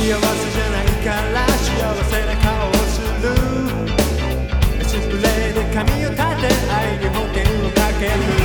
幸せじゃないから幸せな顔をする。スプレーで髪を立て愛に保険をかける。